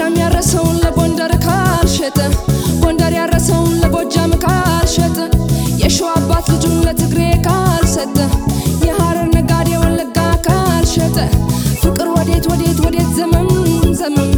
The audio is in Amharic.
ጎጃም ያረሰውን ለጎንደር ካልሸጠ ጎንደር ያረሰውን ለጎጃም ካልሸጠ የሸዋ አባት ልጁን ለትግሬ ካልሰጠ የሐረር ነጋዴ ወለጋ ካልሸጠ ፍቅር ወዴት ወዴት ወዴት ዘመም ዘመም